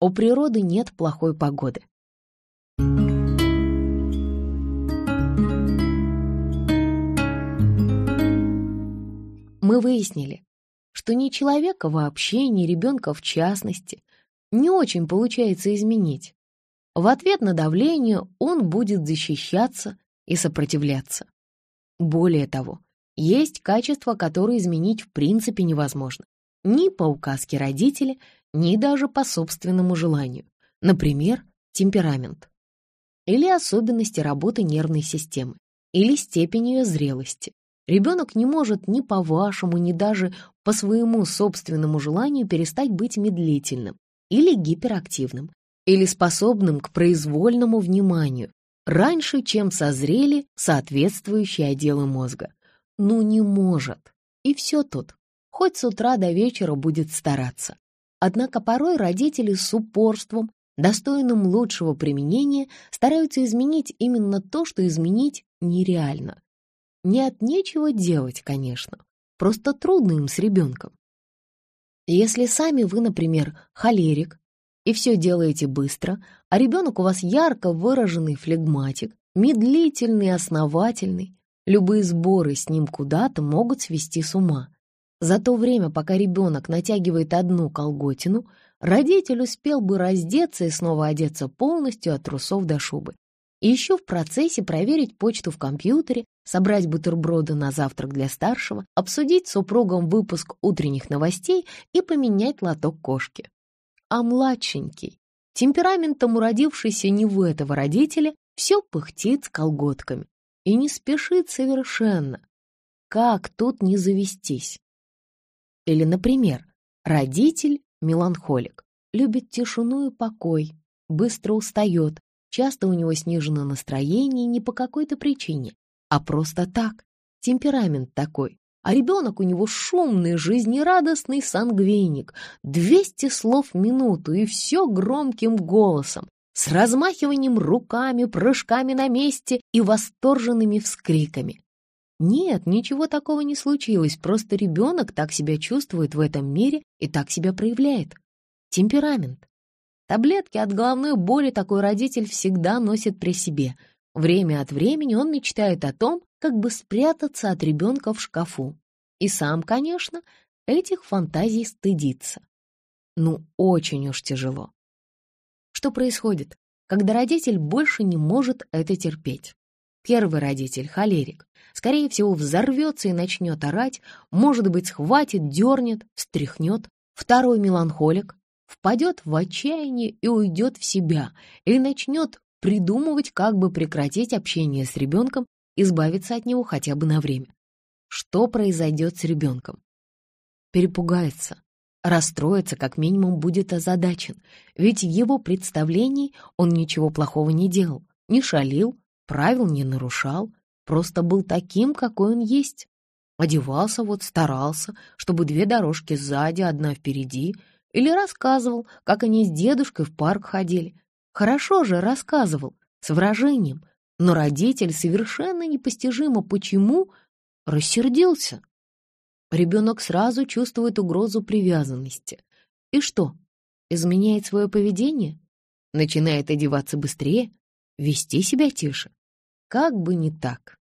у природы нет плохой погоды. Мы выяснили, что ни человека вообще, ни ребенка в частности не очень получается изменить. В ответ на давление он будет защищаться и сопротивляться. Более того, есть качества, которые изменить в принципе невозможно. Ни по указке родителя, ни даже по собственному желанию. Например, темперамент. Или особенности работы нервной системы. Или степень ее зрелости. Ребенок не может ни по вашему, ни даже по своему собственному желанию перестать быть медлительным или гиперактивным, или способным к произвольному вниманию, раньше, чем созрели соответствующие отделы мозга. Ну не может. И все тут. Хоть с утра до вечера будет стараться. Однако порой родители с упорством, достойным лучшего применения, стараются изменить именно то, что изменить нереально. Не от нечего делать, конечно. Просто трудно им с ребенком. Если сами вы, например, холерик, и все делаете быстро, а ребенок у вас ярко выраженный флегматик, медлительный, основательный, любые сборы с ним куда-то могут свести с ума. За то время, пока ребенок натягивает одну колготину, родитель успел бы раздеться и снова одеться полностью от трусов до шубы. И еще в процессе проверить почту в компьютере, собрать бутерброды на завтрак для старшего, обсудить с супругом выпуск утренних новостей и поменять лоток кошки. А младшенький, темпераментом уродившийся не в этого родителя, все пыхтит с колготками и не спешит совершенно. Как тут не завестись? Или, например, родитель меланхолик, любит тишину и покой, быстро устает, Часто у него снижено настроение не по какой-то причине, а просто так. Темперамент такой. А ребенок у него шумный, жизнерадостный сангвиник. Двести слов в минуту и все громким голосом, с размахиванием руками, прыжками на месте и восторженными вскриками. Нет, ничего такого не случилось, просто ребенок так себя чувствует в этом мире и так себя проявляет. Темперамент. Таблетки от головной боли такой родитель всегда носит при себе. Время от времени он мечтает о том, как бы спрятаться от ребенка в шкафу. И сам, конечно, этих фантазий стыдится. Ну, очень уж тяжело. Что происходит, когда родитель больше не может это терпеть? Первый родитель, холерик, скорее всего, взорвется и начнет орать, может быть, схватит, дернет, встряхнет. Второй меланхолик, впадет в отчаяние и уйдет в себя, или начнет придумывать, как бы прекратить общение с ребенком, избавиться от него хотя бы на время. Что произойдет с ребенком? Перепугается, расстроится, как минимум будет озадачен, ведь в его представлении он ничего плохого не делал, не шалил, правил не нарушал, просто был таким, какой он есть. Одевался вот, старался, чтобы две дорожки сзади, одна впереди — или рассказывал, как они с дедушкой в парк ходили. Хорошо же рассказывал, с выражением, но родитель совершенно непостижимо почему рассердился. Ребенок сразу чувствует угрозу привязанности. И что, изменяет свое поведение? Начинает одеваться быстрее, вести себя тише? Как бы не так.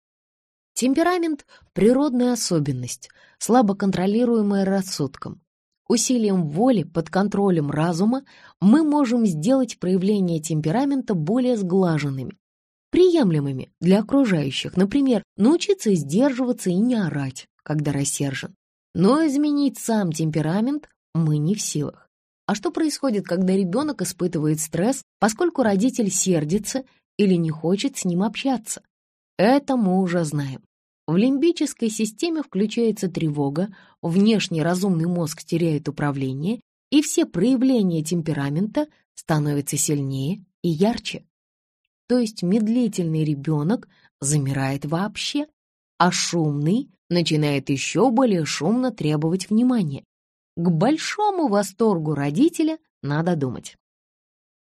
Темперамент — природная особенность, слабо контролируемая рассудком. Усилием воли под контролем разума мы можем сделать проявления темперамента более сглаженными, приемлемыми для окружающих, например, научиться сдерживаться и не орать, когда рассержен. Но изменить сам темперамент мы не в силах. А что происходит, когда ребенок испытывает стресс, поскольку родитель сердится или не хочет с ним общаться? Это мы уже знаем. В лимбической системе включается тревога, внешний разумный мозг теряет управление, и все проявления темперамента становятся сильнее и ярче. То есть медлительный ребенок замирает вообще, а шумный начинает еще более шумно требовать внимания. К большому восторгу родителя надо думать.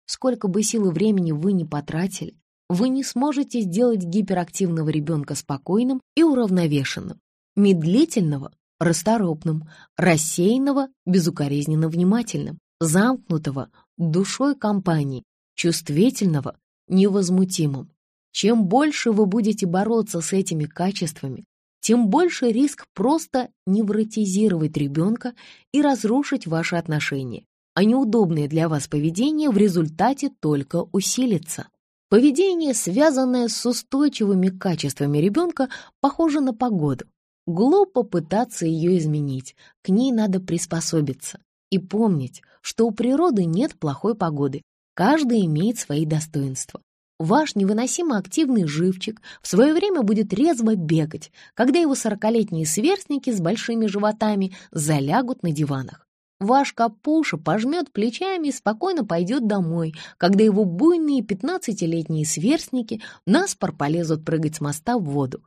Сколько бы сил и времени вы не потратили, вы не сможете сделать гиперактивного ребенка спокойным и уравновешенным, медлительного — расторопным, рассеянного — безукоризненно внимательным, замкнутого душой компании, чувствительного, невозмутимым. Чем больше вы будете бороться с этими качествами, тем больше риск просто невротизировать ребенка и разрушить ваши отношения, а неудобное для вас поведение в результате только усилится. Поведение, связанное с устойчивыми качествами ребенка, похоже на погоду. Глупо пытаться ее изменить, к ней надо приспособиться. И помнить, что у природы нет плохой погоды, каждый имеет свои достоинства. Ваш невыносимо активный живчик в свое время будет резво бегать, когда его сорокалетние сверстники с большими животами залягут на диванах. Ваш капуша пожмет плечами и спокойно пойдет домой, когда его буйные пятнадцатилетние сверстники наспор полезут прыгать с моста в воду.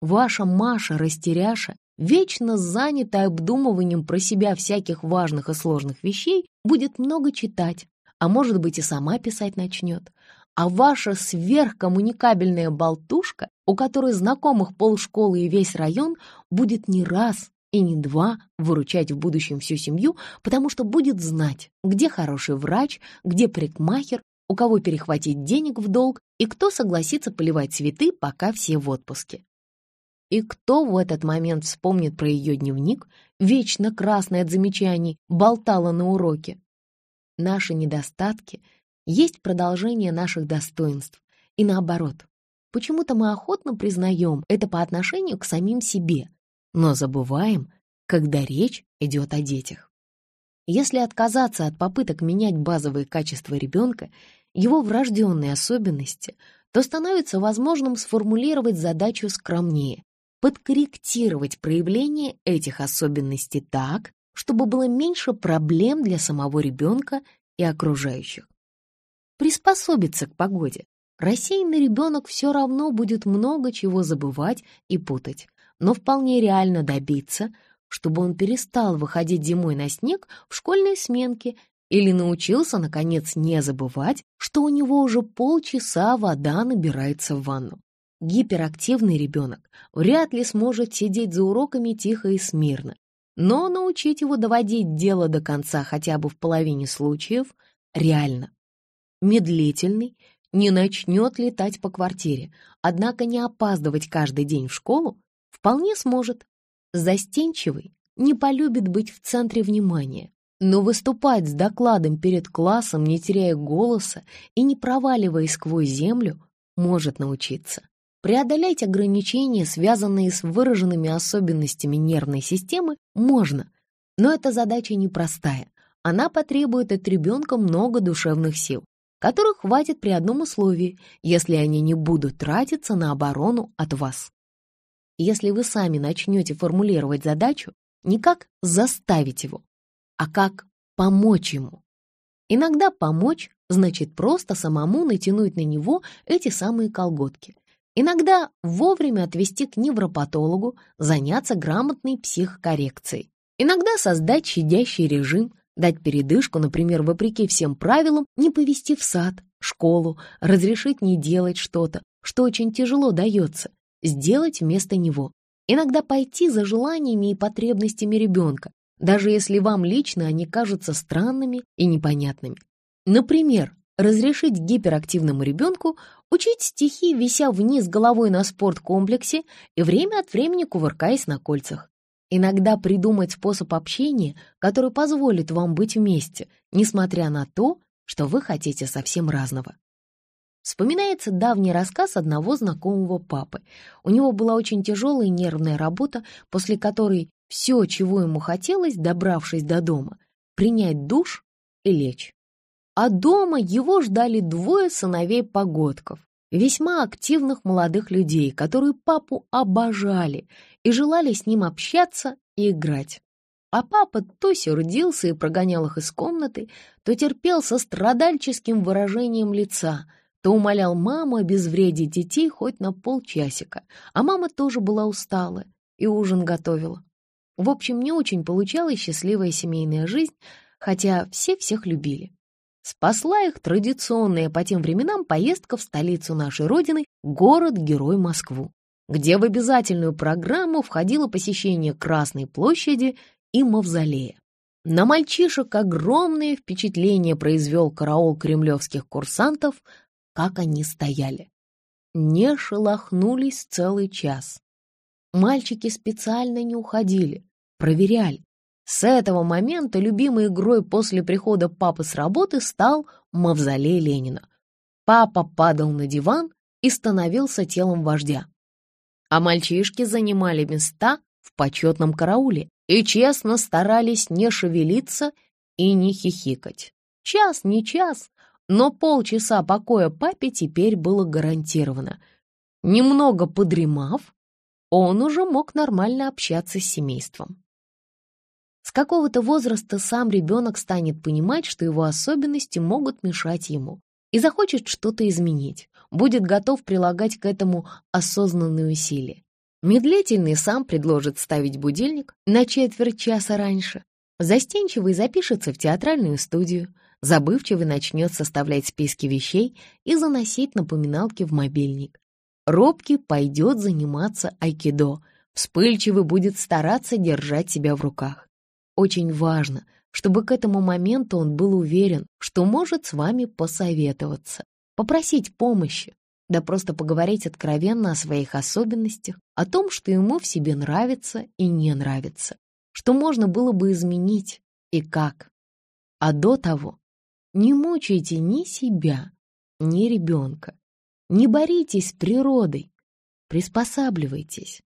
Ваша Маша-растеряша, вечно занятая обдумыванием про себя всяких важных и сложных вещей, будет много читать, а может быть и сама писать начнет а ваша сверхкоммуникабельная болтушка, у которой знакомых полшколы и весь район, будет не раз и не два выручать в будущем всю семью, потому что будет знать, где хороший врач, где парикмахер, у кого перехватить денег в долг и кто согласится поливать цветы, пока все в отпуске. И кто в этот момент вспомнит про ее дневник, вечно красный от замечаний, болтала на уроке? Наши недостатки — есть продолжение наших достоинств. И наоборот, почему-то мы охотно признаем это по отношению к самим себе, но забываем, когда речь идет о детях. Если отказаться от попыток менять базовые качества ребенка, его врожденные особенности, то становится возможным сформулировать задачу скромнее, подкорректировать проявление этих особенностей так, чтобы было меньше проблем для самого ребенка и окружающих приспособиться к погоде. Рассеянный ребенок все равно будет много чего забывать и путать, но вполне реально добиться, чтобы он перестал выходить зимой на снег в школьной сменке или научился, наконец, не забывать, что у него уже полчаса вода набирается в ванну. Гиперактивный ребенок вряд ли сможет сидеть за уроками тихо и смирно, но научить его доводить дело до конца хотя бы в половине случаев реально медлительный, не начнет летать по квартире, однако не опаздывать каждый день в школу вполне сможет. Застенчивый не полюбит быть в центре внимания, но выступать с докладом перед классом, не теряя голоса и не проваливаясь сквозь землю, может научиться. Преодолеть ограничения, связанные с выраженными особенностями нервной системы, можно, но эта задача непростая. Она потребует от ребенка много душевных сил которых хватит при одном условии, если они не будут тратиться на оборону от вас. Если вы сами начнете формулировать задачу не как заставить его, а как помочь ему. Иногда помочь значит просто самому натянуть на него эти самые колготки. Иногда вовремя отвести к невропатологу, заняться грамотной психокоррекцией. Иногда создать щадящий режим, Дать передышку, например, вопреки всем правилам, не повести в сад, школу, разрешить не делать что-то, что очень тяжело дается, сделать вместо него. Иногда пойти за желаниями и потребностями ребенка, даже если вам лично они кажутся странными и непонятными. Например, разрешить гиперактивному ребенку учить стихи, вися вниз головой на спорткомплексе и время от времени кувыркаясь на кольцах. Иногда придумать способ общения, который позволит вам быть вместе, несмотря на то, что вы хотите совсем разного. Вспоминается давний рассказ одного знакомого папы. У него была очень тяжелая нервная работа, после которой все, чего ему хотелось, добравшись до дома, принять душ и лечь. А дома его ждали двое сыновей-погодков, весьма активных молодых людей, которые папу обожали и желали с ним общаться и играть. А папа то сердился и прогонял их из комнаты, то терпел со страдальческим выражением лица, то умолял маму обезвредить детей хоть на полчасика, а мама тоже была устала и ужин готовила. В общем, не очень получалась счастливая семейная жизнь, хотя все всех любили. Спасла их традиционная по тем временам поездка в столицу нашей Родины, город-герой Москву где в обязательную программу входило посещение Красной площади и Мавзолея. На мальчишек огромное впечатление произвел караул кремлевских курсантов, как они стояли. Не шелохнулись целый час. Мальчики специально не уходили, проверяли. С этого момента любимой игрой после прихода папы с работы стал мавзолей Ленина. Папа падал на диван и становился телом вождя. А мальчишки занимали места в почетном карауле и честно старались не шевелиться и не хихикать. Час, не час, но полчаса покоя папе теперь было гарантировано. Немного подремав, он уже мог нормально общаться с семейством. С какого-то возраста сам ребенок станет понимать, что его особенности могут мешать ему, и захочет что-то изменить, будет готов прилагать к этому осознанные усилия. Медлительный сам предложит ставить будильник на четверть часа раньше, застенчивый запишется в театральную студию, забывчивый начнет составлять списки вещей и заносить напоминалки в мобильник. Робкий пойдет заниматься айкидо, вспыльчивый будет стараться держать себя в руках. Очень важно, чтобы к этому моменту он был уверен, что может с вами посоветоваться, попросить помощи, да просто поговорить откровенно о своих особенностях, о том, что ему в себе нравится и не нравится, что можно было бы изменить и как. А до того не мучайте ни себя, ни ребенка, не боритесь с природой, приспосабливайтесь.